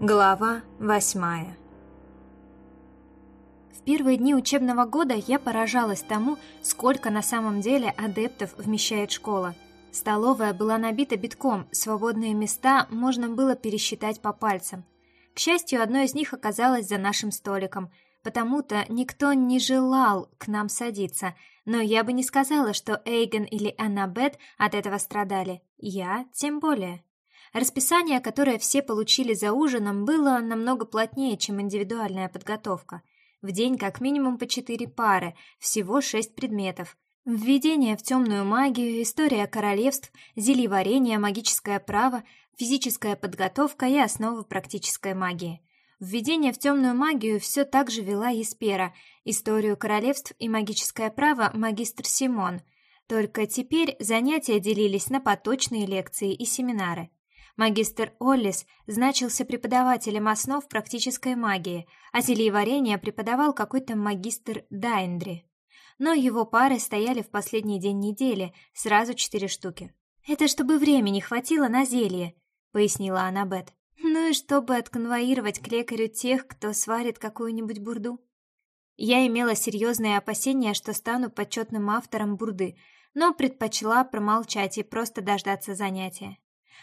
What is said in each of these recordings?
Глава восьмая В первые дни учебного года я поражалась тому, сколько на самом деле адептов вмещает школа. Столовая была набита битком, свободные места можно было пересчитать по пальцам. К счастью, одно из них оказалось за нашим столиком, потому-то никто не желал к нам садиться, но я бы не сказала, что Эйген или Аннабет от этого страдали. Я тем более. Расписание, которое все получили за ужином, было намного плотнее, чем индивидуальная подготовка. В день как минимум по четыре пары, всего шесть предметов. Введение в темную магию, история королевств, зельеварение, магическое право, физическая подготовка и основы практической магии. Введение в темную магию все так же вела Еспера, историю королевств и магическое право магистр Симон. Только теперь занятия делились на поточные лекции и семинары. Магистр Оллис значился преподавателем основ практической магии, а зельеварение преподавал какой-то магистр Дайндри. Но его пары стояли в последний день недели, сразу четыре штуки. «Это чтобы времени хватило на зелье», — пояснила Аннабет. «Ну и чтобы отконвоировать к лекарю тех, кто сварит какую-нибудь бурду». Я имела серьезные опасения, что стану почетным автором бурды, но предпочла промолчать и просто дождаться занятия.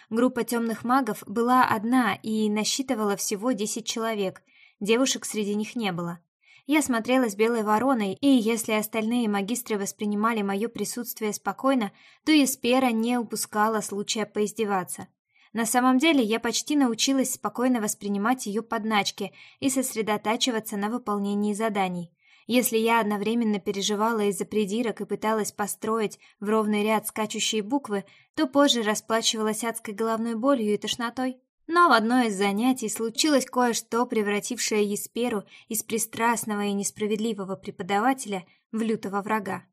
Группа темных магов была одна и насчитывала всего десять человек. Девушек среди них не было. Я смотрела с белой вороной, и если остальные магистры воспринимали мое присутствие спокойно, то Еспера не упускала случая поиздеваться. На самом деле я почти научилась спокойно воспринимать ее подначки и сосредотачиваться на выполнении заданий. Если я одновременно переживала из-за придирок и пыталась построить в ровный ряд скачущие буквы, то позже расплачивалась адской головной болью и тошнотой. Но в одно из занятий случилось кое-что, превратившее Есперу из пристрастного и несправедливого преподавателя в лютого врага.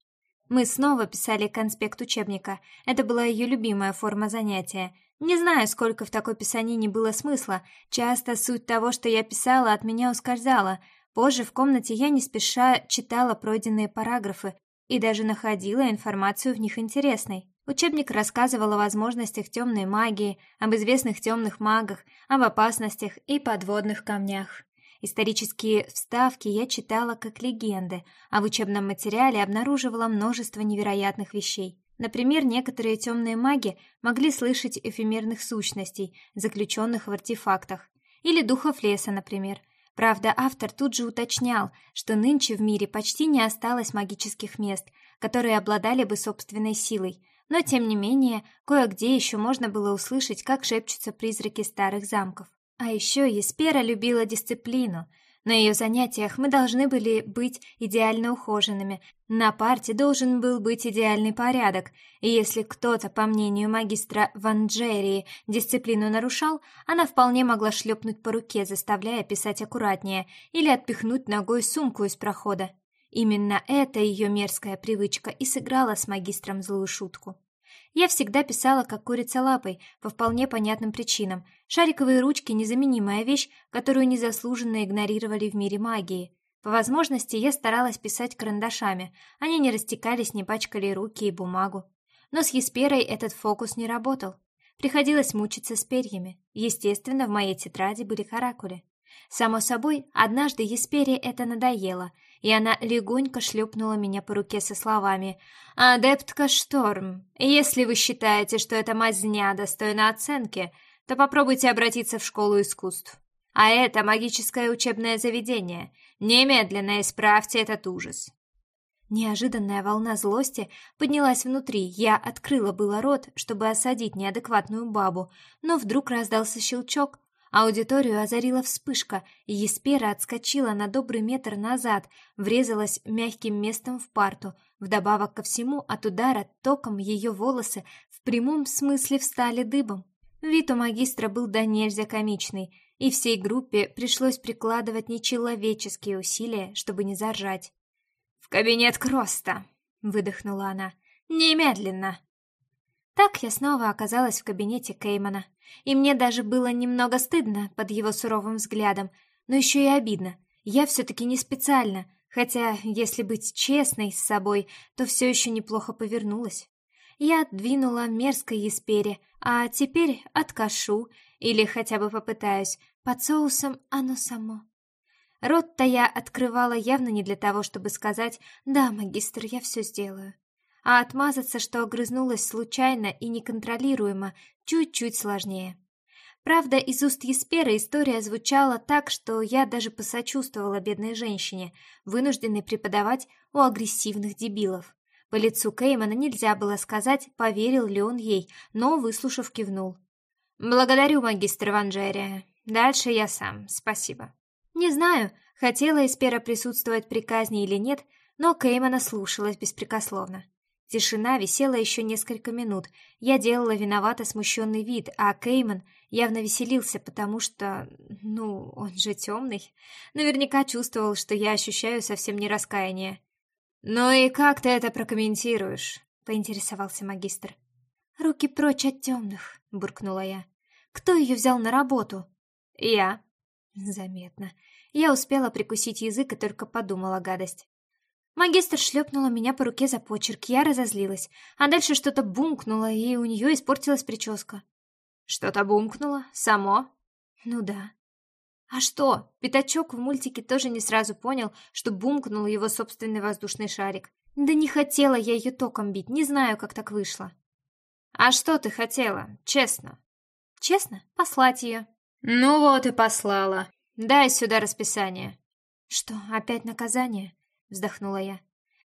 Мы снова писали конспект учебника. Это была ее любимая форма занятия. Не знаю, сколько в такой писанине было смысла. Часто суть того, что я писала, от меня ускользала, Позже в комнате я не спеша читала пройденные параграфы и даже находила информацию в них интересной. Учебник рассказывал о возможностях темной магии, об известных темных магах, об опасностях и подводных камнях. Исторические вставки я читала как легенды, а в учебном материале обнаруживала множество невероятных вещей. Например, некоторые темные маги могли слышать эфемерных сущностей, заключенных в артефактах, или духов леса, например – Правда, автор тут же уточнял, что нынче в мире почти не осталось магических мест, которые обладали бы собственной силой, но тем не менее, кое-где еще можно было услышать, как шепчутся призраки старых замков. А еще Еспера любила дисциплину — на ее занятиях мы должны были быть идеально ухоженными. На парте должен был быть идеальный порядок, и если кто-то, по мнению магистра Ванджерии, дисциплину нарушал, она вполне могла шлепнуть по руке, заставляя писать аккуратнее, или отпихнуть ногой сумку из прохода. Именно эта ее мерзкая привычка и сыграла с магистром злую шутку. Я всегда писала как курица лапой, по вполне понятным причинам. Шариковые ручки — незаменимая вещь, которую незаслуженно игнорировали в мире магии. По возможности я старалась писать карандашами, они не растекались, не пачкали руки и бумагу. Но с Есперой этот фокус не работал. Приходилось мучиться с перьями. Естественно, в моей тетради были каракули. Само собой, однажды Еспере это надоело, и она легонько шлепнула меня по руке со словами «Адептка Шторм, если вы считаете, что эта мазня достойна оценки, то попробуйте обратиться в школу искусств. А это магическое учебное заведение. Немедленно исправьте этот ужас». Неожиданная волна злости поднялась внутри. Я открыла было рот, чтобы осадить неадекватную бабу, но вдруг раздался щелчок, Аудиторию озарила вспышка, и Еспера отскочила на добрый метр назад, врезалась мягким местом в парту. Вдобавок ко всему, от удара током ее волосы в прямом смысле встали дыбом. Вид у магистра был до нельзя комичный, и всей группе пришлось прикладывать нечеловеческие усилия, чтобы не заржать. «В кабинет Кроста!» — выдохнула она. «Немедленно!» Так я снова оказалась в кабинете Кеймана, и мне даже было немного стыдно под его суровым взглядом, но еще и обидно. Я все-таки не специально, хотя, если быть честной с собой, то все еще неплохо повернулась. Я отдвинула мерзкой Еспере, а теперь откашу, или хотя бы попытаюсь, Под соусом оно само. Рот-то я открывала явно не для того, чтобы сказать «Да, магистр, я все сделаю». А отмазаться, что огрызнулась случайно и неконтролируемо, чуть-чуть сложнее. Правда, из уст Еспера история звучала так, что я даже посочувствовала бедной женщине, вынужденной преподавать у агрессивных дебилов. По лицу Кеймана нельзя было сказать, поверил ли он ей, но, выслушав, кивнул. «Благодарю, магистр Ванжерия. Дальше я сам, спасибо». Не знаю, хотела Эспера присутствовать при казни или нет, но Кеймана слушалась беспрекословно. Тишина висела еще несколько минут. Я делала виновато смущенный вид, а Кейман явно веселился, потому что, ну, он же темный. Наверняка чувствовал, что я ощущаю совсем не раскаяние. «Ну и как ты это прокомментируешь?» — поинтересовался магистр. «Руки прочь от темных», — буркнула я. «Кто ее взял на работу?» «Я», Заметно. Я успела прикусить язык и только подумала гадость. Магистр шлепнула меня по руке за почерк, я разозлилась, а дальше что-то бумкнуло, и у нее испортилась прическа. Что-то бумкнуло? Само? Ну да. А что? Пятачок в мультике тоже не сразу понял, что бумкнул его собственный воздушный шарик. Да не хотела я ее током бить, не знаю, как так вышло. А что ты хотела? Честно. Честно? Послать ее. «Ну вот и послала. Дай сюда расписание». «Что, опять наказание?» — вздохнула я.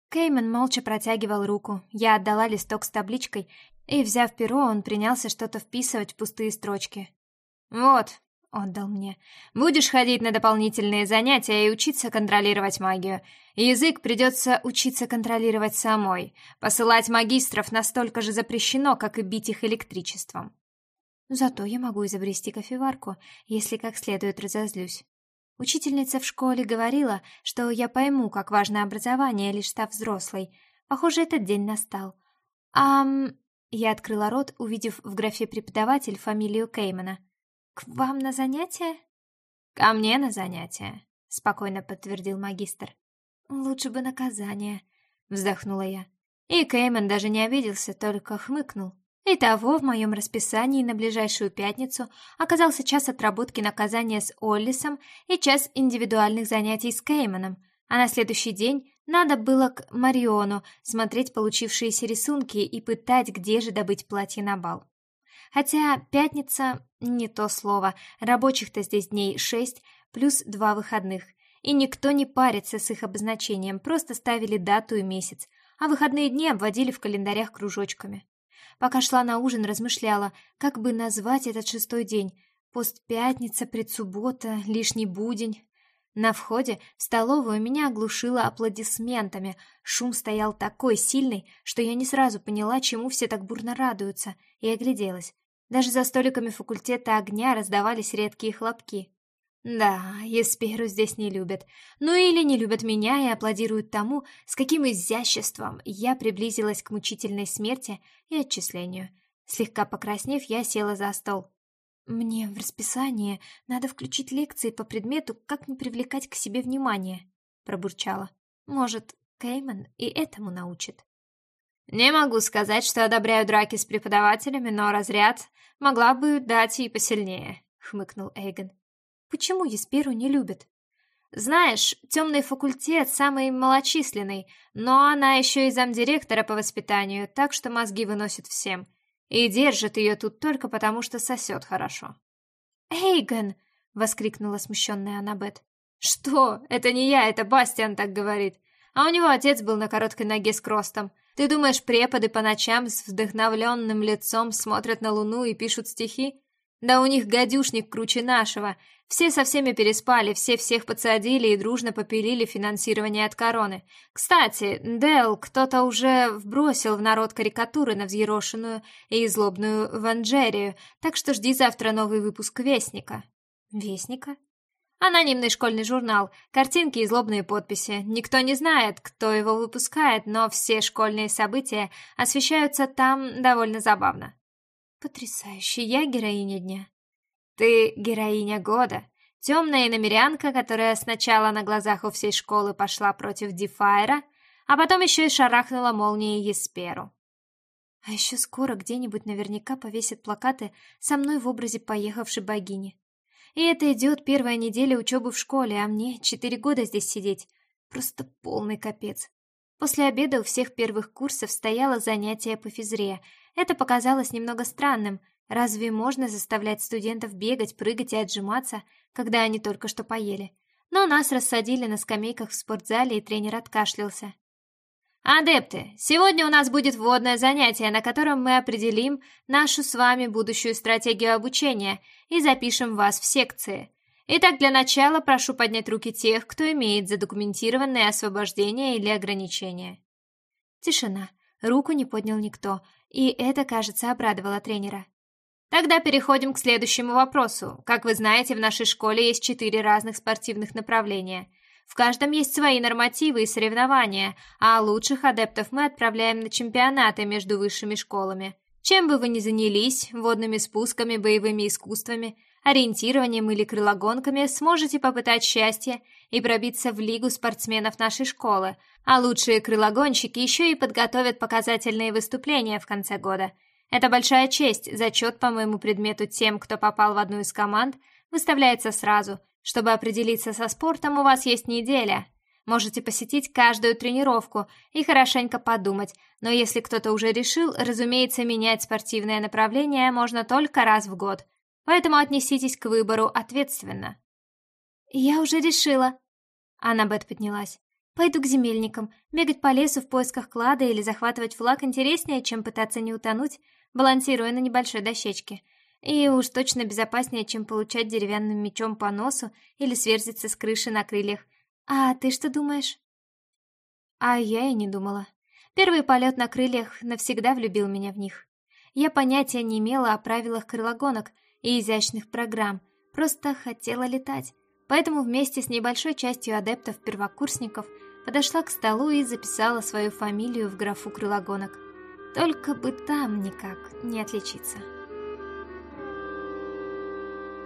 Кеймен молча протягивал руку. Я отдала листок с табличкой, и, взяв перо, он принялся что-то вписывать в пустые строчки. «Вот», — отдал мне, — «будешь ходить на дополнительные занятия и учиться контролировать магию. Язык придется учиться контролировать самой. Посылать магистров настолько же запрещено, как и бить их электричеством». Зато я могу изобрести кофеварку, если как следует разозлюсь. Учительница в школе говорила, что я пойму, как важно образование, лишь став взрослой. Похоже, этот день настал. Ам... Я открыла рот, увидев в графе «преподаватель» фамилию Кеймана. «К вам на занятия?» «Ко мне на занятия», — спокойно подтвердил магистр. «Лучше бы наказание», — вздохнула я. И Кейман даже не обиделся, только хмыкнул. Итого в моем расписании на ближайшую пятницу оказался час отработки наказания с Оллисом и час индивидуальных занятий с Кейманом, а на следующий день надо было к Мариону смотреть получившиеся рисунки и пытать, где же добыть платье на бал. Хотя пятница — не то слово, рабочих-то здесь дней шесть, плюс два выходных, и никто не парится с их обозначением, просто ставили дату и месяц, а выходные дни обводили в календарях кружочками. Пока шла на ужин, размышляла, как бы назвать этот шестой день. Постпятница, предсуббота, лишний будень. На входе в столовую меня оглушило аплодисментами. Шум стоял такой сильный, что я не сразу поняла, чему все так бурно радуются, и огляделась. Даже за столиками факультета огня раздавались редкие хлопки. Да, Есперу здесь не любят. Ну или не любят меня и аплодируют тому, с каким изяществом я приблизилась к мучительной смерти и отчислению. Слегка покраснев, я села за стол. Мне в расписание надо включить лекции по предмету «Как не привлекать к себе внимание», — пробурчала. Может, Кейман и этому научит. Не могу сказать, что одобряю драки с преподавателями, но разряд могла бы дать и посильнее, — хмыкнул Эйгон. Почему Есперу не любят? Знаешь, темный факультет самый малочисленный, но она еще и замдиректора по воспитанию, так что мозги выносит всем. И держит ее тут только потому, что сосет хорошо. «Эйгон!» — воскликнула смущенная Аннабет. «Что? Это не я, это Бастиан так говорит. А у него отец был на короткой ноге с кростом. Ты думаешь, преподы по ночам с вдохновленным лицом смотрят на луну и пишут стихи? Да у них гадюшник круче нашего. Все со всеми переспали, все всех подсадили и дружно попилили финансирование от короны. Кстати, Дел, кто-то уже вбросил в народ карикатуры на взъерошенную и злобную Ванжерию, так что жди завтра новый выпуск Вестника. Вестника? Анонимный школьный журнал, картинки и злобные подписи. Никто не знает, кто его выпускает, но все школьные события освещаются там довольно забавно. Потрясающе, я героиня дня. Ты героиня года. Темная иномерянка, которая сначала на глазах у всей школы пошла против Дефайра, а потом еще и шарахнула молнией Есперу. А еще скоро где-нибудь наверняка повесят плакаты со мной в образе поехавшей богини. И это идет первая неделя учебы в школе, а мне четыре года здесь сидеть. Просто полный капец. После обеда у всех первых курсов стояло занятие по физре. Это показалось немного странным. Разве можно заставлять студентов бегать, прыгать и отжиматься, когда они только что поели? Но нас рассадили на скамейках в спортзале, и тренер откашлялся. «Адепты, сегодня у нас будет вводное занятие, на котором мы определим нашу с вами будущую стратегию обучения и запишем вас в секции. Итак, для начала прошу поднять руки тех, кто имеет задокументированное освобождение или ограничения. Тишина. Руку не поднял никто, и это, кажется, обрадовало тренера. Тогда переходим к следующему вопросу. Как вы знаете, в нашей школе есть четыре разных спортивных направления. В каждом есть свои нормативы и соревнования, а лучших адептов мы отправляем на чемпионаты между высшими школами. Чем бы вы ни занялись, водными спусками, боевыми искусствами, ориентированием или крылогонками сможете попытать счастье и пробиться в лигу спортсменов нашей школы, а лучшие крылогонщики еще и подготовят показательные выступления в конце года. Это большая честь, зачет по моему предмету тем, кто попал в одну из команд, выставляется сразу. Чтобы определиться со спортом, у вас есть неделя. Можете посетить каждую тренировку и хорошенько подумать, но если кто-то уже решил, разумеется, менять спортивное направление можно только раз в год – Поэтому отнеситесь к выбору ответственно. Я уже решила. Аннабет поднялась. Пойду к земельникам. Бегать по лесу в поисках клада или захватывать флаг интереснее, чем пытаться не утонуть, балансируя на небольшой дощечке. И уж точно безопаснее, чем получать деревянным мечом по носу или сверзиться с крыши на крыльях. А ты что думаешь? А я и не думала. Первый полет на крыльях навсегда влюбил меня в них. Я понятия не имела о правилах крылогонок, и изящных программ, просто хотела летать. Поэтому вместе с небольшой частью адептов-первокурсников подошла к столу и записала свою фамилию в графу крылогонок. Только бы там никак не отличиться.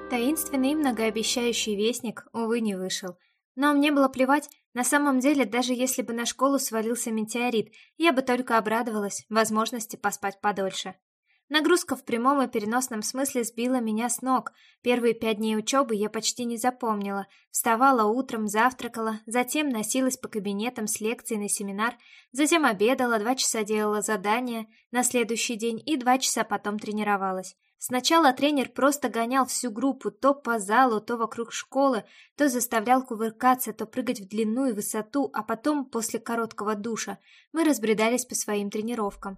Таинственный и многообещающий вестник, увы, не вышел. Но мне было плевать, на самом деле, даже если бы на школу свалился метеорит, я бы только обрадовалась возможности поспать подольше. Нагрузка в прямом и переносном смысле сбила меня с ног. Первые пять дней учебы я почти не запомнила. Вставала утром, завтракала, затем носилась по кабинетам с лекцией на семинар, затем обедала, два часа делала задания на следующий день и два часа потом тренировалась. Сначала тренер просто гонял всю группу то по залу, то вокруг школы, то заставлял кувыркаться, то прыгать в длину и высоту, а потом, после короткого душа, мы разбредались по своим тренировкам.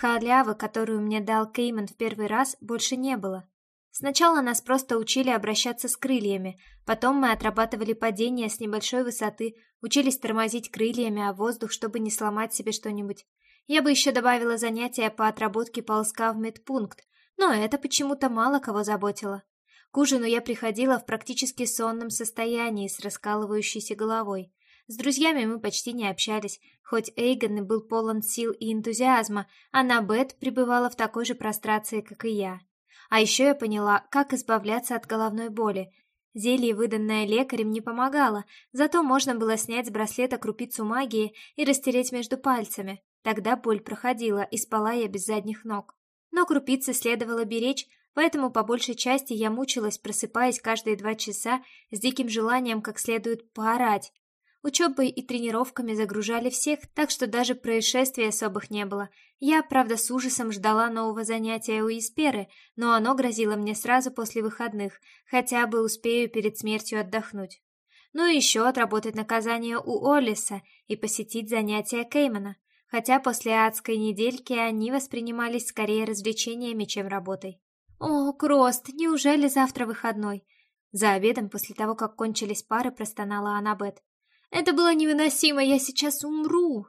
Халявы, которую мне дал Кейман в первый раз, больше не было. Сначала нас просто учили обращаться с крыльями, потом мы отрабатывали падение с небольшой высоты, учились тормозить крыльями о воздух, чтобы не сломать себе что-нибудь. Я бы еще добавила занятия по отработке ползка в медпункт, но это почему-то мало кого заботило. К ужину я приходила в практически сонном состоянии с раскалывающейся головой. С друзьями мы почти не общались, хоть Эйгон и был полон сил и энтузиазма, а Набет пребывала в такой же прострации, как и я. А еще я поняла, как избавляться от головной боли. Зелье, выданное лекарем, не помогало, зато можно было снять с браслета крупицу магии и растереть между пальцами. Тогда боль проходила, и спала я без задних ног. Но крупицы следовало беречь, поэтому по большей части я мучилась, просыпаясь каждые два часа с диким желанием как следует поорать, Учебой и тренировками загружали всех, так что даже происшествий особых не было. Я, правда, с ужасом ждала нового занятия у Исперы, но оно грозило мне сразу после выходных, хотя бы успею перед смертью отдохнуть. Ну и еще отработать наказание у Олиса и посетить занятия Кеймана, хотя после адской недельки они воспринимались скорее развлечениями, чем работой. «О, Крост, неужели завтра выходной?» За обедом, после того, как кончились пары, простонала Аннабет. Это было невыносимо, я сейчас умру.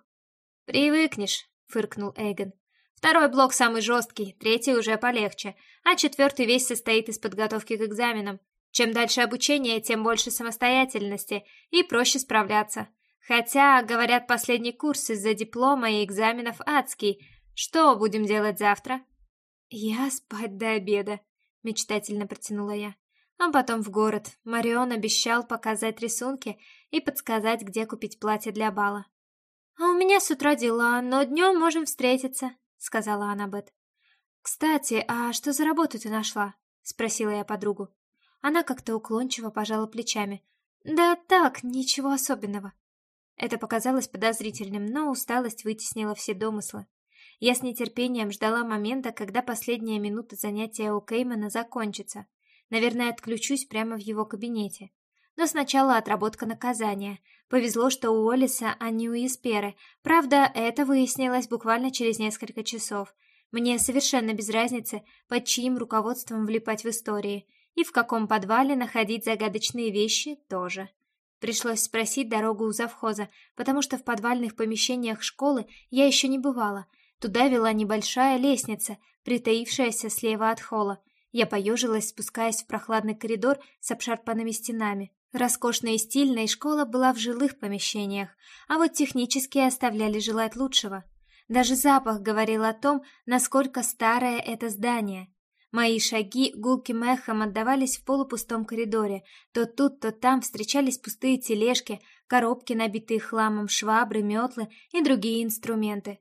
Привыкнешь, фыркнул Эйгон. Второй блок самый жесткий, третий уже полегче, а четвертый весь состоит из подготовки к экзаменам. Чем дальше обучение, тем больше самостоятельности и проще справляться. Хотя, говорят, последний курс из-за диплома и экзаменов адский. Что будем делать завтра? Я спать до обеда, мечтательно протянула я а потом в город. Марион обещал показать рисунки и подсказать, где купить платье для бала. «А у меня с утра дела, но днем можем встретиться», — сказала Аннабет. «Кстати, а что за работу ты нашла?» — спросила я подругу. Она как-то уклончиво пожала плечами. «Да так, ничего особенного». Это показалось подозрительным, но усталость вытеснила все домыслы. Я с нетерпением ждала момента, когда последняя минута занятия у Кеймана закончится. Наверное, отключусь прямо в его кабинете. Но сначала отработка наказания. Повезло, что у Олиса, а не у Есперы. Правда, это выяснилось буквально через несколько часов. Мне совершенно без разницы, под чьим руководством влипать в истории. И в каком подвале находить загадочные вещи тоже. Пришлось спросить дорогу у завхоза, потому что в подвальных помещениях школы я еще не бывала. Туда вела небольшая лестница, притаившаяся слева от холла. Я поежилась, спускаясь в прохладный коридор с обшарпанными стенами. Роскошная и стильная школа была в жилых помещениях, а вот технические оставляли желать лучшего. Даже запах говорил о том, насколько старое это здание. Мои шаги гулким эхом отдавались в полупустом коридоре. То тут, то там встречались пустые тележки, коробки, набитые хламом, швабры, метлы и другие инструменты.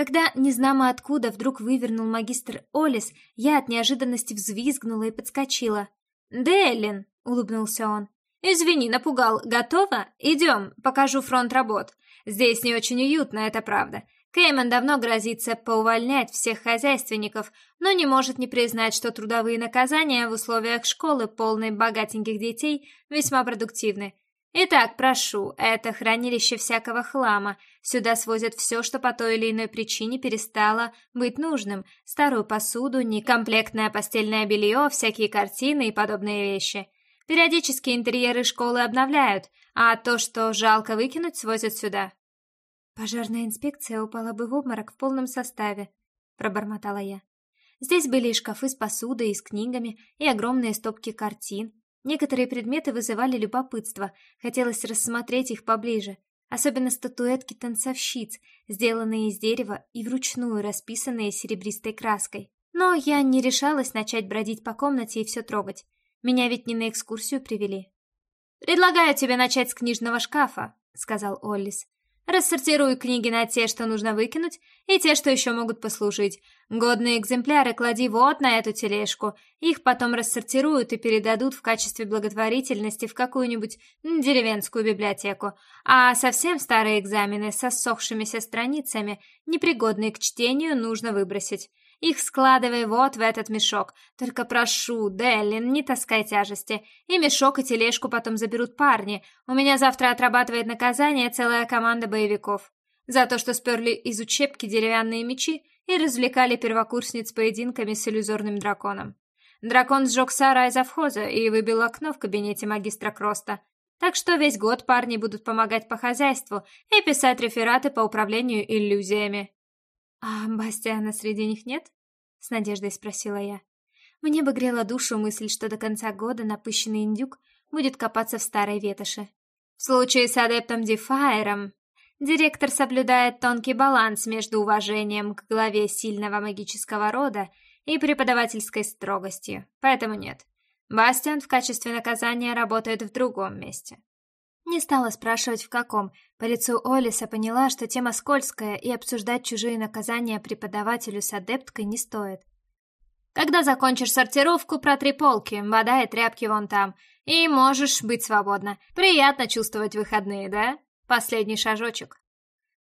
Когда, незнамо откуда, вдруг вывернул магистр Олис, я от неожиданности взвизгнула и подскочила. «Деллин!» — улыбнулся он. «Извини, напугал. Готово? Идем, покажу фронт работ. Здесь не очень уютно, это правда. Кейман давно грозится поувольнять всех хозяйственников, но не может не признать, что трудовые наказания в условиях школы, полной богатеньких детей, весьма продуктивны. Итак, прошу, это хранилище всякого хлама. Сюда свозят все, что по той или иной причине перестало быть нужным. Старую посуду, некомплектное постельное белье, всякие картины и подобные вещи. Периодически интерьеры школы обновляют, а то, что жалко выкинуть, свозят сюда. Пожарная инспекция упала бы в обморок в полном составе, пробормотала я. Здесь были и шкафы с посудой, и с книгами, и огромные стопки картин. Некоторые предметы вызывали любопытство, хотелось рассмотреть их поближе, особенно статуэтки танцовщиц, сделанные из дерева и вручную расписанные серебристой краской. Но я не решалась начать бродить по комнате и все трогать. Меня ведь не на экскурсию привели. «Предлагаю тебе начать с книжного шкафа», — сказал Оллис. Рассортируй книги на те, что нужно выкинуть, и те, что еще могут послужить. Годные экземпляры клади вот на эту тележку. Их потом рассортируют и передадут в качестве благотворительности в какую-нибудь деревенскую библиотеку. А совсем старые экзамены со ссохшимися страницами, непригодные к чтению, нужно выбросить. Их складывай вот в этот мешок. Только прошу, Деллин, не таскай тяжести. И мешок, и тележку потом заберут парни. У меня завтра отрабатывает наказание целая команда боевиков. За то, что сперли из учебки деревянные мечи и развлекали первокурсниц поединками с иллюзорным драконом. Дракон сжег сарай завхоза и выбил окно в кабинете магистра Кроста. Так что весь год парни будут помогать по хозяйству и писать рефераты по управлению иллюзиями. «А Бастиана среди них нет?» — с надеждой спросила я. Мне бы грела душу мысль, что до конца года напыщенный индюк будет копаться в старой ветоши. В случае с адептом Дефайером директор соблюдает тонкий баланс между уважением к главе сильного магического рода и преподавательской строгостью, поэтому нет. Бастиан в качестве наказания работает в другом месте. Не стала спрашивать, в каком. По лицу Олиса поняла, что тема скользкая, и обсуждать чужие наказания преподавателю с адепткой не стоит. «Когда закончишь сортировку, протри полки, вода и тряпки вон там, и можешь быть свободна. Приятно чувствовать выходные, да? Последний шажочек».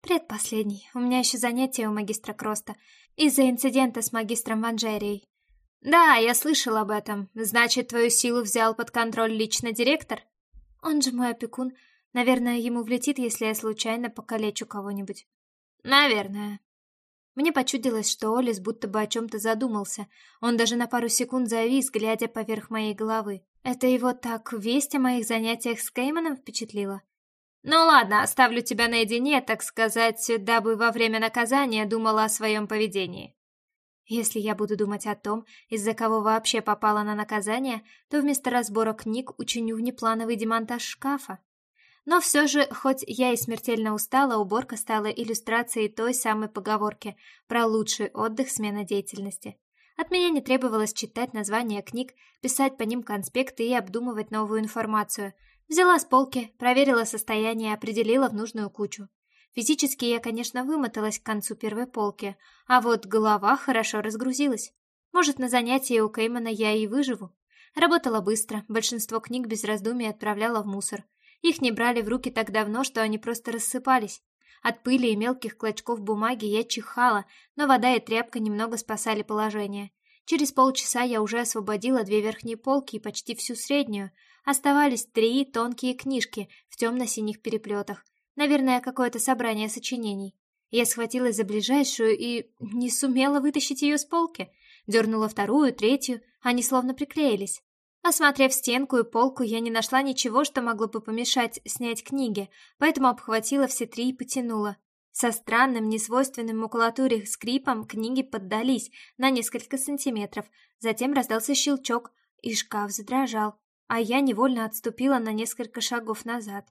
«Предпоследний. У меня еще занятие у магистра Кроста. Из-за инцидента с магистром Ванжерией». «Да, я слышал об этом. Значит, твою силу взял под контроль лично директор?» Он же мой опекун. Наверное, ему влетит, если я случайно покалечу кого-нибудь. Наверное. Мне почудилось, что Олис будто бы о чем-то задумался. Он даже на пару секунд завис, глядя поверх моей головы. Это его так весть о моих занятиях с Кейманом впечатлило? Ну ладно, оставлю тебя наедине, так сказать, дабы во время наказания думала о своем поведении. Если я буду думать о том, из-за кого вообще попала на наказание, то вместо разбора книг учиню внеплановый демонтаж шкафа. Но все же, хоть я и смертельно устала, уборка стала иллюстрацией той самой поговорки про лучший отдых смена деятельности. От меня не требовалось читать названия книг, писать по ним конспекты и обдумывать новую информацию. Взяла с полки, проверила состояние, определила в нужную кучу. Физически я, конечно, вымоталась к концу первой полки, а вот голова хорошо разгрузилась. Может, на занятии у Кеймана я и выживу. Работала быстро, большинство книг без раздумий отправляла в мусор. Их не брали в руки так давно, что они просто рассыпались. От пыли и мелких клочков бумаги я чихала, но вода и тряпка немного спасали положение. Через полчаса я уже освободила две верхние полки и почти всю среднюю. Оставались три тонкие книжки в темно-синих переплетах. Наверное, какое-то собрание сочинений. Я схватилась за ближайшую и не сумела вытащить ее с полки. Дернула вторую, третью, они словно приклеились. Осмотрев стенку и полку, я не нашла ничего, что могло бы помешать снять книги, поэтому обхватила все три и потянула. Со странным, несвойственным макулатуре скрипом книги поддались на несколько сантиметров, затем раздался щелчок, и шкаф задрожал, а я невольно отступила на несколько шагов назад.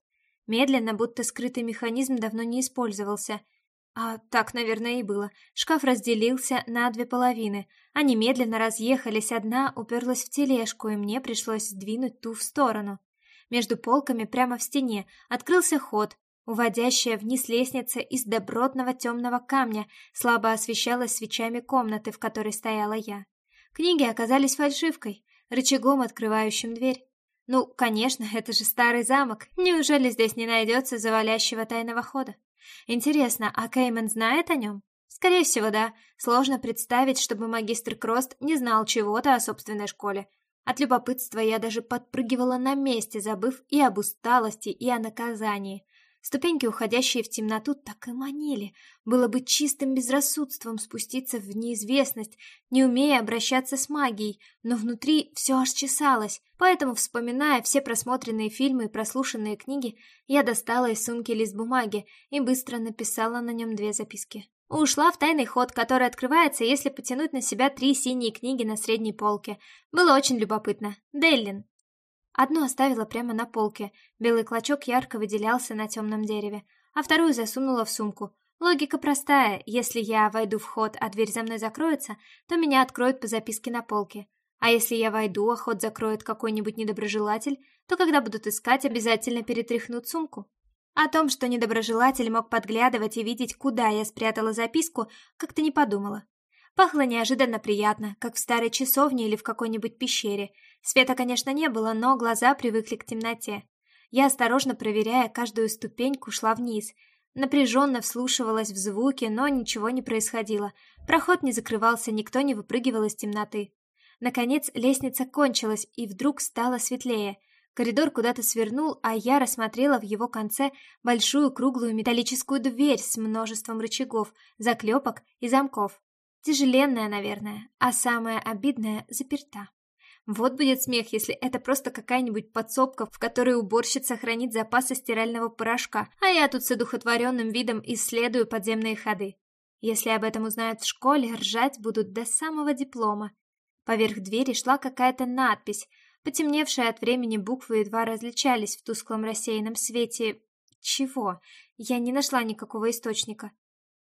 Медленно, будто скрытый механизм давно не использовался. А так, наверное, и было. Шкаф разделился на две половины. Они медленно разъехались, одна уперлась в тележку, и мне пришлось сдвинуть ту в сторону. Между полками прямо в стене открылся ход, уводящая вниз лестница из добротного темного камня слабо освещалась свечами комнаты, в которой стояла я. Книги оказались фальшивкой, рычагом, открывающим дверь. Ну, конечно, это же старый замок. Неужели здесь не найдется завалящего тайного хода? Интересно, а Кеймен знает о нем? Скорее всего, да. Сложно представить, чтобы магистр Крост не знал чего-то о собственной школе. От любопытства я даже подпрыгивала на месте, забыв и об усталости, и о наказании. Ступеньки, уходящие в темноту, так и манили. Было бы чистым безрассудством спуститься в неизвестность, не умея обращаться с магией, но внутри все аж чесалось. Поэтому, вспоминая все просмотренные фильмы и прослушанные книги, я достала из сумки лист бумаги и быстро написала на нем две записки. Ушла в тайный ход, который открывается, если потянуть на себя три синие книги на средней полке. Было очень любопытно. Деллин. Одну оставила прямо на полке, белый клочок ярко выделялся на темном дереве, а вторую засунула в сумку. Логика простая, если я войду в ход, а дверь за мной закроется, то меня откроют по записке на полке. А если я войду, а ход закроет какой-нибудь недоброжелатель, то когда будут искать, обязательно перетряхнут сумку. О том, что недоброжелатель мог подглядывать и видеть, куда я спрятала записку, как-то не подумала. Пахло неожиданно приятно, как в старой часовне или в какой-нибудь пещере. Света, конечно, не было, но глаза привыкли к темноте. Я, осторожно проверяя каждую ступеньку, шла вниз. Напряженно вслушивалась в звуки, но ничего не происходило. Проход не закрывался, никто не выпрыгивал из темноты. Наконец лестница кончилась, и вдруг стало светлее. Коридор куда-то свернул, а я рассмотрела в его конце большую круглую металлическую дверь с множеством рычагов, заклепок и замков. Тяжеленная, наверное, а самое обидное — заперта. Вот будет смех, если это просто какая-нибудь подсобка, в которой уборщица хранит запасы стирального порошка, а я тут с одухотворенным видом исследую подземные ходы. Если об этом узнают в школе, ржать будут до самого диплома. Поверх двери шла какая-то надпись. Потемневшие от времени буквы едва различались в тусклом рассеянном свете. Чего? Я не нашла никакого источника.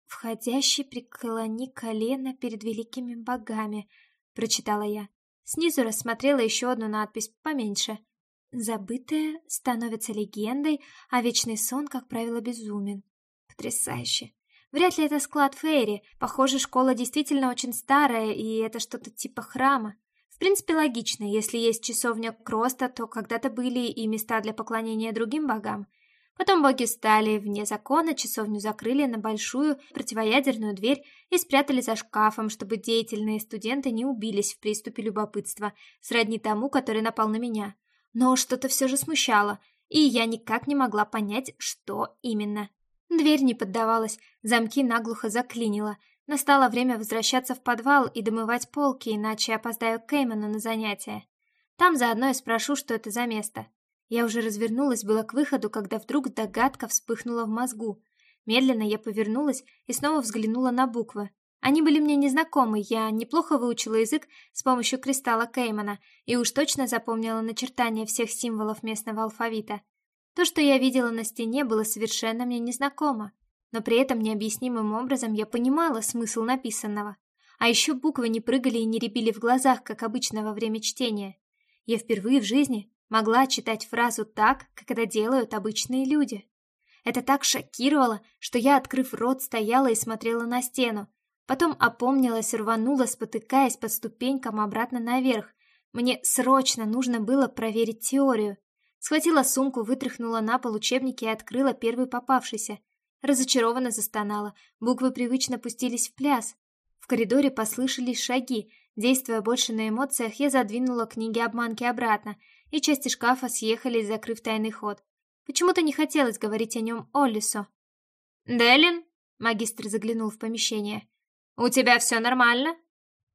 «Входящий преклони колено перед великими богами», — прочитала я. Снизу рассмотрела еще одну надпись, поменьше. «Забытое становится легендой, а вечный сон, как правило, безумен». Потрясающе. Вряд ли это склад Фейри. Похоже, школа действительно очень старая, и это что-то типа храма. В принципе, логично. Если есть часовня Кроста, то когда-то были и места для поклонения другим богам. Потом боги стали вне закона, часовню закрыли на большую противоядерную дверь и спрятали за шкафом, чтобы деятельные студенты не убились в приступе любопытства, сродни тому, который напал на меня. Но что-то все же смущало, и я никак не могла понять, что именно. Дверь не поддавалась, замки наглухо заклинило. Настало время возвращаться в подвал и домывать полки, иначе опоздаю к Кейману на занятия. Там заодно и спрошу, что это за место. Я уже развернулась было к выходу, когда вдруг догадка вспыхнула в мозгу. Медленно я повернулась и снова взглянула на буквы. Они были мне незнакомы, я неплохо выучила язык с помощью кристалла Кеймана и уж точно запомнила начертания всех символов местного алфавита. То, что я видела на стене, было совершенно мне незнакомо, но при этом необъяснимым образом я понимала смысл написанного. А еще буквы не прыгали и не рябили в глазах, как обычно во время чтения. Я впервые в жизни могла читать фразу так, как это делают обычные люди. Это так шокировало, что я, открыв рот, стояла и смотрела на стену. Потом опомнилась рванула, спотыкаясь по ступенькам обратно наверх. Мне срочно нужно было проверить теорию. Схватила сумку, вытряхнула на пол учебники и открыла первый попавшийся. Разочарованно застонала. Буквы привычно пустились в пляс. В коридоре послышались шаги. Действуя больше на эмоциях, я задвинула книги обманки обратно, и части шкафа съехались, закрыв тайный ход. Почему-то не хотелось говорить о нем Оллису. «Делин?» — магистр заглянул в помещение. «У тебя все нормально?»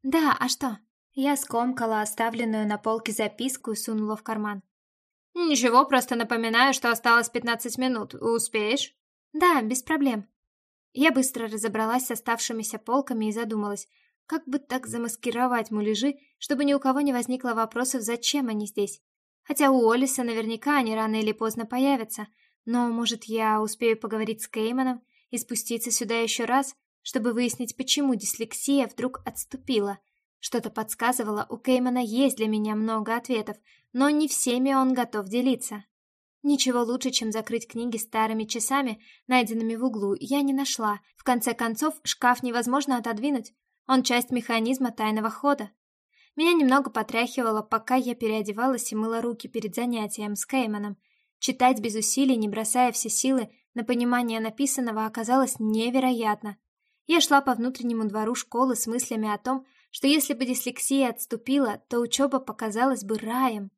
«Да, а что?» Я скомкала оставленную на полке записку и сунула в карман. «Ничего, просто напоминаю, что осталось пятнадцать минут. Успеешь?» «Да, без проблем». Я быстро разобралась с оставшимися полками и задумалась, как бы так замаскировать муляжи, чтобы ни у кого не возникло вопросов, зачем они здесь. Хотя у Олиса наверняка они рано или поздно появятся, но, может, я успею поговорить с Кейманом и спуститься сюда еще раз, чтобы выяснить, почему дислексия вдруг отступила. Что-то подсказывало, у Кеймана есть для меня много ответов, но не всеми он готов делиться. Ничего лучше, чем закрыть книги старыми часами, найденными в углу, я не нашла. В конце концов, шкаф невозможно отодвинуть. Он часть механизма тайного хода. Меня немного потряхивало, пока я переодевалась и мыла руки перед занятием с Кейманом. Читать без усилий, не бросая все силы на понимание написанного, оказалось невероятно. Я шла по внутреннему двору школы с мыслями о том, что если бы дислексия отступила, то учеба показалась бы раем.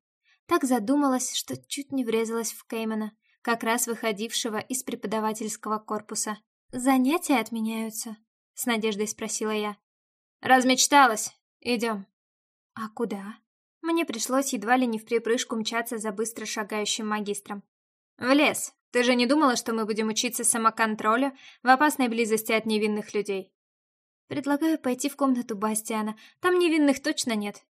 Так задумалась, что чуть не врезалась в Кеймана, как раз выходившего из преподавательского корпуса. «Занятия отменяются?» — с надеждой спросила я. «Размечталась. Идем». «А куда?» Мне пришлось едва ли не в припрыжку мчаться за быстро шагающим магистром. «В лес. Ты же не думала, что мы будем учиться самоконтролю в опасной близости от невинных людей?» «Предлагаю пойти в комнату Бастиана. Там невинных точно нет».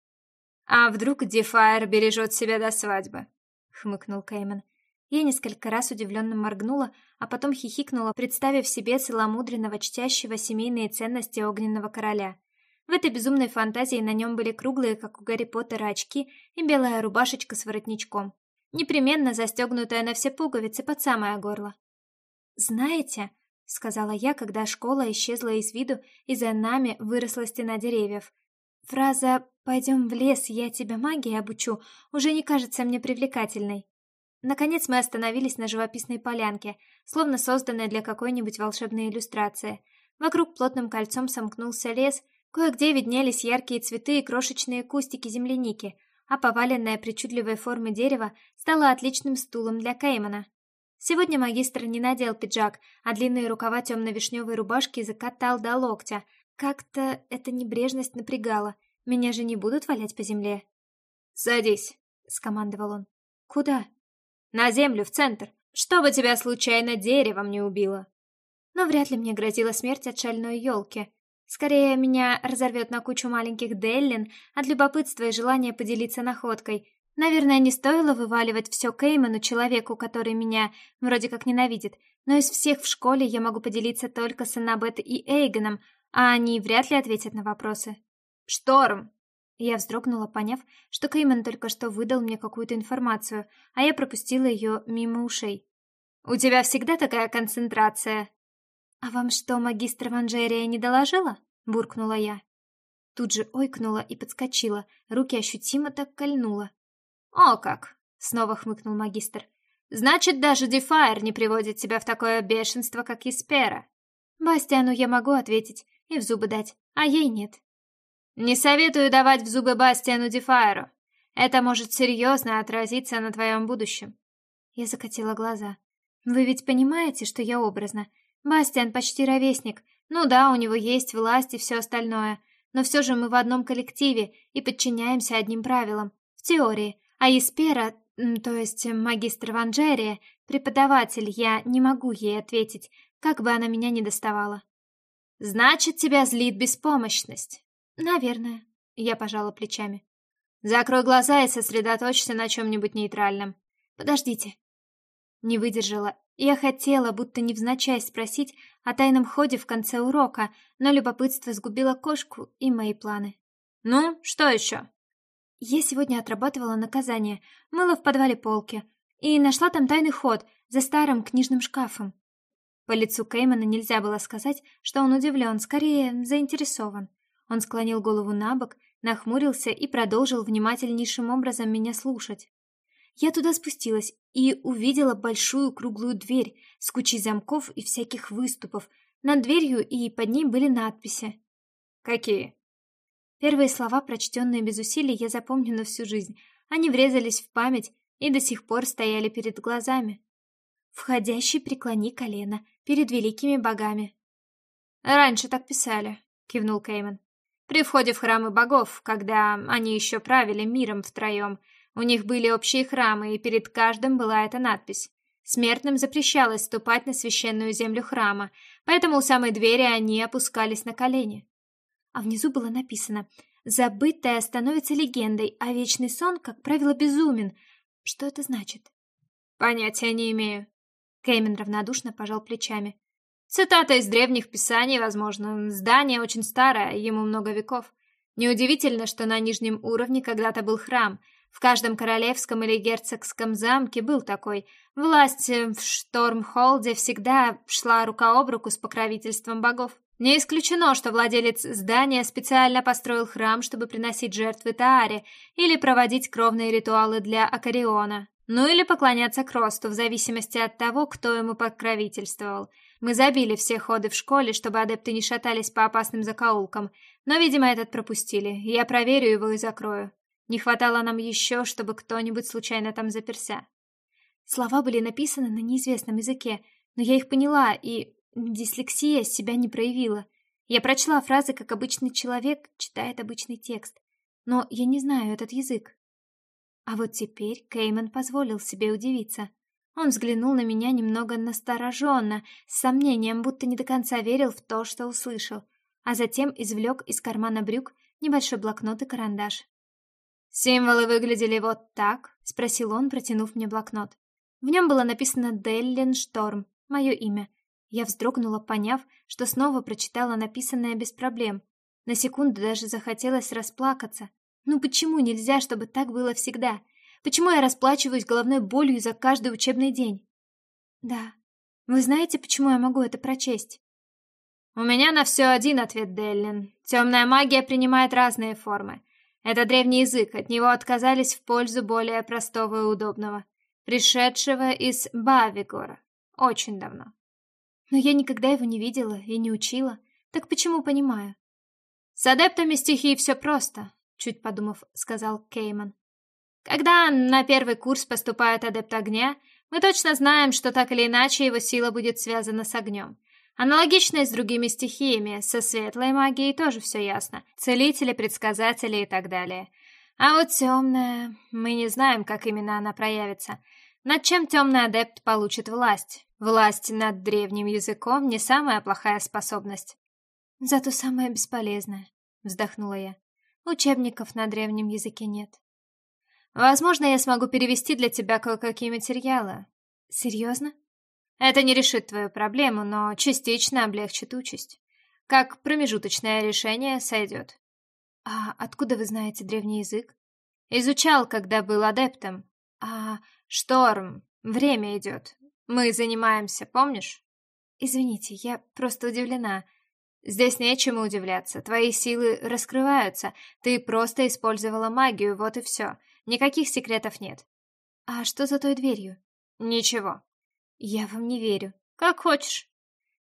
«А вдруг Дефайр бережет себя до свадьбы?» — хмыкнул Кейман. Я несколько раз удивленно моргнула, а потом хихикнула, представив себе целомудренного, чтящего семейные ценности огненного короля. В этой безумной фантазии на нем были круглые, как у Гарри Поттера, очки и белая рубашечка с воротничком, непременно застегнутая на все пуговицы под самое горло. «Знаете», — сказала я, когда школа исчезла из виду, и за нами выросла стена деревьев, фраза «пойдем в лес, я тебя магии обучу» уже не кажется мне привлекательной. Наконец мы остановились на живописной полянке, словно созданной для какой-нибудь волшебной иллюстрации. Вокруг плотным кольцом сомкнулся лес, Кое-где виднелись яркие цветы и крошечные кустики земляники, а поваленное причудливой формы дерево стало отличным стулом для Кеймана. Сегодня магистр не надел пиджак, а длинные рукава темно-вишневой рубашки закатал до локтя. Как-то эта небрежность напрягала. Меня же не будут валять по земле. «Садись», — скомандовал он. «Куда?» «На землю, в центр, чтобы тебя случайно деревом не убило». Но вряд ли мне грозила смерть от шальной елки. Скорее, меня разорвет на кучу маленьких Деллин от любопытства и желания поделиться находкой. Наверное, не стоило вываливать все Кейману, человеку, который меня вроде как ненавидит, но из всех в школе я могу поделиться только с Аннабет и Эйгоном, а они вряд ли ответят на вопросы. «Шторм!» Я вздрогнула, поняв, что Кейман только что выдал мне какую-то информацию, а я пропустила ее мимо ушей. «У тебя всегда такая концентрация?» «А вам что, магистр Ванжерия не доложила?» — буркнула я. Тут же ойкнула и подскочила, руки ощутимо так кольнула. «О как!» — снова хмыкнул магистр. «Значит, даже Дефайр не приводит тебя в такое бешенство, как Испера». Бастиану я могу ответить и в зубы дать, а ей нет. «Не советую давать в зубы Бастиану Дефайру. Это может серьезно отразиться на твоем будущем». Я закатила глаза. «Вы ведь понимаете, что я образно, Бастиан почти ровесник. Ну да, у него есть власть и все остальное. Но все же мы в одном коллективе и подчиняемся одним правилам. В теории. А Еспера, то есть магистр Ванжерия, преподаватель, я не могу ей ответить, как бы она меня не доставала. «Значит, тебя злит беспомощность?» «Наверное», — я пожала плечами. «Закрой глаза и сосредоточься на чем-нибудь нейтральном. Подождите». Не выдержала я хотела, будто невзначай, спросить о тайном ходе в конце урока, но любопытство сгубило кошку и мои планы. «Ну, что еще?» Я сегодня отрабатывала наказание, мыла в подвале полки и нашла там тайный ход за старым книжным шкафом. По лицу Кеймана нельзя было сказать, что он удивлен, скорее заинтересован. Он склонил голову на бок, нахмурился и продолжил внимательнейшим образом меня слушать. Я туда спустилась и увидела большую круглую дверь с кучей замков и всяких выступов. Над дверью и под ней были надписи. «Какие?» Первые слова, прочтенные без усилий, я запомню на всю жизнь. Они врезались в память и до сих пор стояли перед глазами. «Входящий преклони колено перед великими богами». «Раньше так писали», — кивнул Кейман. «При входе в храмы богов, когда они еще правили миром втроем, у них были общие храмы, и перед каждым была эта надпись. Смертным запрещалось ступать на священную землю храма, поэтому у самой двери они опускались на колени. А внизу было написано «Забытое становится легендой, а вечный сон, как правило, безумен». Что это значит? Понятия не имею. Кеймен равнодушно пожал плечами. Цитата из древних писаний, возможно. Здание очень старое, ему много веков. Неудивительно, что на нижнем уровне когда-то был храм. В каждом королевском или герцогском замке был такой. Власть э, в Штормхолде всегда шла рука об руку с покровительством богов. Не исключено, что владелец здания специально построил храм, чтобы приносить жертвы Тааре или проводить кровные ритуалы для Акариона. Ну или поклоняться Кросту, в зависимости от того, кто ему покровительствовал. Мы забили все ходы в школе, чтобы адепты не шатались по опасным закоулкам, но, видимо, этот пропустили. Я проверю его и закрою. Не хватало нам еще, чтобы кто-нибудь случайно там заперся. Слова были написаны на неизвестном языке, но я их поняла, и дислексия себя не проявила. Я прочла фразы, как обычный человек читает обычный текст, но я не знаю этот язык. А вот теперь Кейман позволил себе удивиться. Он взглянул на меня немного настороженно, с сомнением, будто не до конца верил в то, что услышал, а затем извлек из кармана брюк небольшой блокнот и карандаш. «Символы выглядели вот так?» — спросил он, протянув мне блокнот. В нем было написано «Деллин Шторм», мое имя. Я вздрогнула, поняв, что снова прочитала написанное без проблем. На секунду даже захотелось расплакаться. Ну почему нельзя, чтобы так было всегда? Почему я расплачиваюсь головной болью за каждый учебный день? Да. Вы знаете, почему я могу это прочесть? У меня на все один ответ, Деллин. Темная магия принимает разные формы. Это древний язык, от него отказались в пользу более простого и удобного, пришедшего из Бавигора. Очень давно. Но я никогда его не видела и не учила. Так почему понимаю? С адептами стихии все просто, чуть подумав, сказал Кейман. Когда на первый курс поступает адепт огня, мы точно знаем, что так или иначе его сила будет связана с огнем. Аналогично и с другими стихиями, со светлой магией тоже все ясно. Целители, предсказатели и так далее. А вот темная... Мы не знаем, как именно она проявится. Над чем темный адепт получит власть? Власть над древним языком не самая плохая способность. Зато самая бесполезная, вздохнула я. Учебников на древнем языке нет. Возможно, я смогу перевести для тебя кое-какие материалы. Серьезно? Это не решит твою проблему, но частично облегчит участь. Как промежуточное решение сойдет. А откуда вы знаете древний язык? Изучал, когда был адептом. А шторм, время идет. Мы занимаемся, помнишь? Извините, я просто удивлена. Здесь нечему удивляться. Твои силы раскрываются. Ты просто использовала магию, вот и все. Никаких секретов нет. А что за той дверью? Ничего. Я вам не верю. Как хочешь.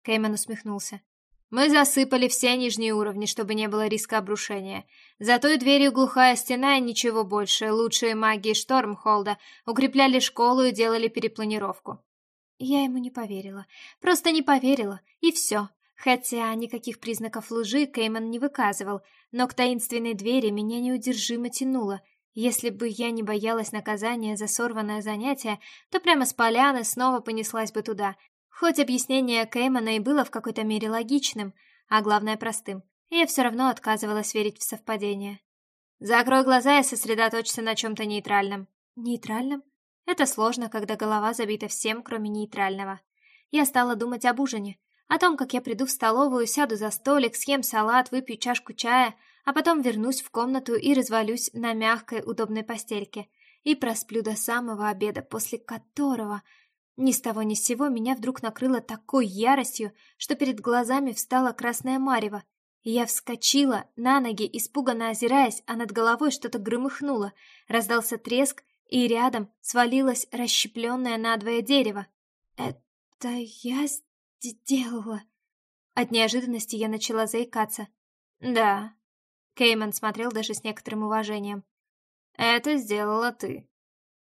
Кейман усмехнулся. Мы засыпали все нижние уровни, чтобы не было риска обрушения. За той дверью глухая стена и ничего больше. Лучшие маги Штормхолда укрепляли школу и делали перепланировку. Я ему не поверила. Просто не поверила, и все. Хотя никаких признаков лжи Кейман не выказывал, но к таинственной двери меня неудержимо тянуло. Если бы я не боялась наказания за сорванное занятие, то прямо с поляны снова понеслась бы туда. Хоть объяснение Кеймана и было в какой-то мере логичным, а главное простым, я все равно отказывалась верить в совпадение. Закрой глаза и сосредоточься на чем-то нейтральном. Нейтральном? Это сложно, когда голова забита всем, кроме нейтрального. Я стала думать об ужине, о том, как я приду в столовую, сяду за столик, съем салат, выпью чашку чая, а потом вернусь в комнату и развалюсь на мягкой удобной постельке и просплю до самого обеда, после которого ни с того ни с сего меня вдруг накрыло такой яростью, что перед глазами встала красная марево. Я вскочила на ноги, испуганно озираясь, а над головой что-то громыхнуло. Раздался треск, и рядом свалилось расщепленное надвое дерево. «Это я сделала?» От неожиданности я начала заикаться. «Да». Кейман смотрел даже с некоторым уважением. «Это сделала ты».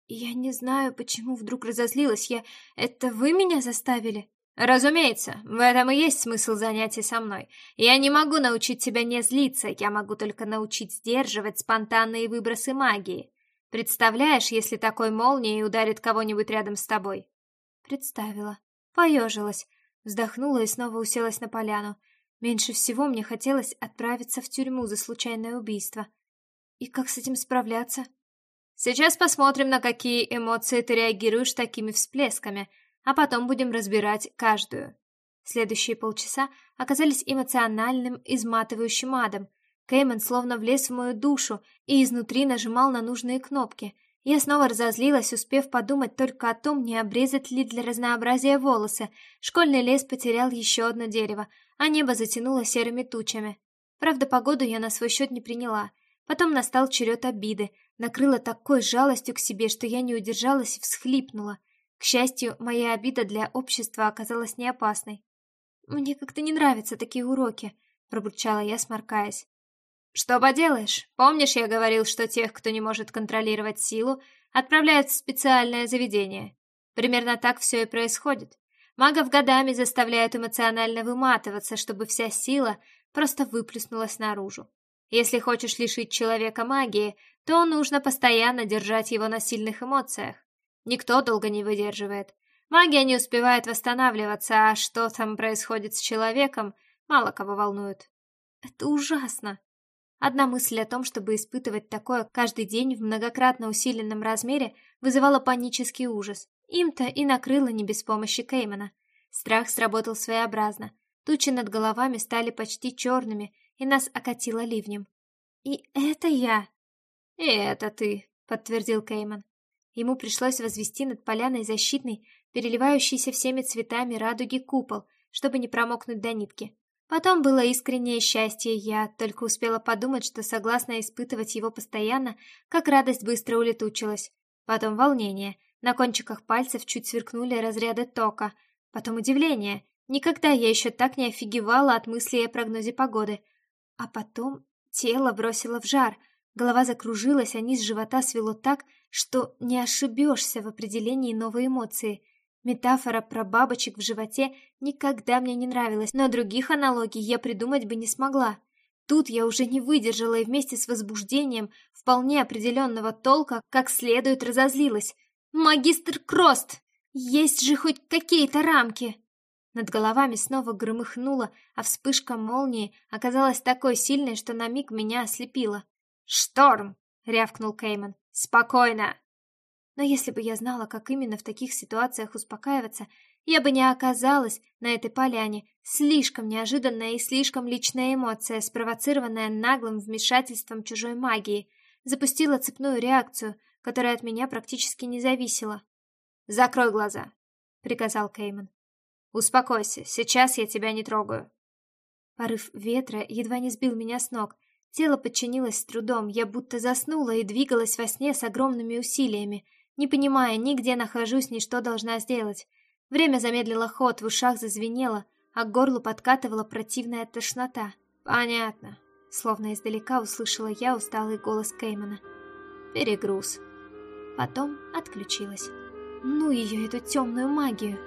«Я не знаю, почему вдруг разозлилась я. Это вы меня заставили?» «Разумеется, в этом и есть смысл занятий со мной. Я не могу научить тебя не злиться, я могу только научить сдерживать спонтанные выбросы магии. Представляешь, если такой молнией ударит кого-нибудь рядом с тобой?» Представила. Поежилась. Вздохнула и снова уселась на поляну. Меньше всего мне хотелось отправиться в тюрьму за случайное убийство. И как с этим справляться? Сейчас посмотрим, на какие эмоции ты реагируешь такими всплесками — а потом будем разбирать каждую. Следующие полчаса оказались эмоциональным, изматывающим адом. Кейман словно влез в мою душу и изнутри нажимал на нужные кнопки. Я снова разозлилась, успев подумать только о том, не обрезать ли для разнообразия волосы. Школьный лес потерял еще одно дерево, а небо затянуло серыми тучами. Правда, погоду я на свой счет не приняла. Потом настал черед обиды. Накрыла такой жалостью к себе, что я не удержалась и всхлипнула. К счастью, моя обида для общества оказалась не опасной. «Мне как-то не нравятся такие уроки», — пробурчала я, сморкаясь. «Что поделаешь? Помнишь, я говорил, что тех, кто не может контролировать силу, отправляют в специальное заведение? Примерно так все и происходит. Магов годами заставляют эмоционально выматываться, чтобы вся сила просто выплеснулась наружу. Если хочешь лишить человека магии, то нужно постоянно держать его на сильных эмоциях. Никто долго не выдерживает. Магия не успевает восстанавливаться, а что там происходит с человеком, мало кого волнует. Это ужасно. Одна мысль о том, чтобы испытывать такое каждый день в многократно усиленном размере, вызывала панический ужас. Им-то и накрыло не без помощи Кеймана. Страх сработал своеобразно. Тучи над головами стали почти черными, и нас окатило ливнем. «И это я!» «И это ты», — подтвердил Кейман. Ему пришлось возвести над поляной защитный, переливающийся всеми цветами радуги купол, чтобы не промокнуть до нитки. Потом было искреннее счастье, я только успела подумать, что согласна испытывать его постоянно, как радость быстро улетучилась. Потом волнение, на кончиках пальцев чуть сверкнули разряды тока. Потом удивление, никогда я еще так не офигевала от мыслей о прогнозе погоды. А потом тело бросило в жар, голова закружилась, а низ живота свело так, что не ошибешься в определении новой эмоции. Метафора про бабочек в животе никогда мне не нравилась, но других аналогий я придумать бы не смогла. Тут я уже не выдержала и вместе с возбуждением вполне определенного толка как следует разозлилась. «Магистр Крост! Есть же хоть какие-то рамки!» Над головами снова громыхнуло, а вспышка молнии оказалась такой сильной, что на миг меня ослепила. «Шторм!» — рявкнул Кейман. Спокойно. Но если бы я знала, как именно в таких ситуациях успокаиваться, я бы не оказалась на этой поляне. Слишком неожиданная и слишком личная эмоция, спровоцированная наглым вмешательством чужой магии, запустила цепную реакцию, которая от меня практически не зависела. «Закрой глаза», — приказал Кейман. «Успокойся, сейчас я тебя не трогаю». Порыв ветра едва не сбил меня с ног, Тело подчинилось с трудом, я будто заснула и двигалась во сне с огромными усилиями, не понимая ни где нахожусь, ни что должна сделать. Время замедлило ход, в ушах зазвенело, а к горлу подкатывала противная тошнота. «Понятно», — словно издалека услышала я усталый голос Кеймана. «Перегруз». Потом отключилась. Ну ее, эту темную магию.